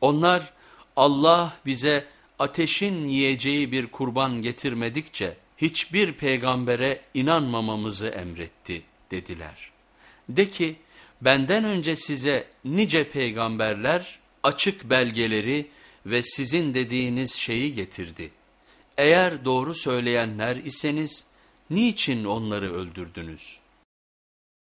Onlar Allah bize ateşin yiyeceği bir kurban getirmedikçe hiçbir peygambere inanmamamızı emretti dediler. De ki benden önce size nice peygamberler açık belgeleri ve sizin dediğiniz şeyi getirdi. Eğer doğru söyleyenler iseniz niçin onları öldürdünüz?''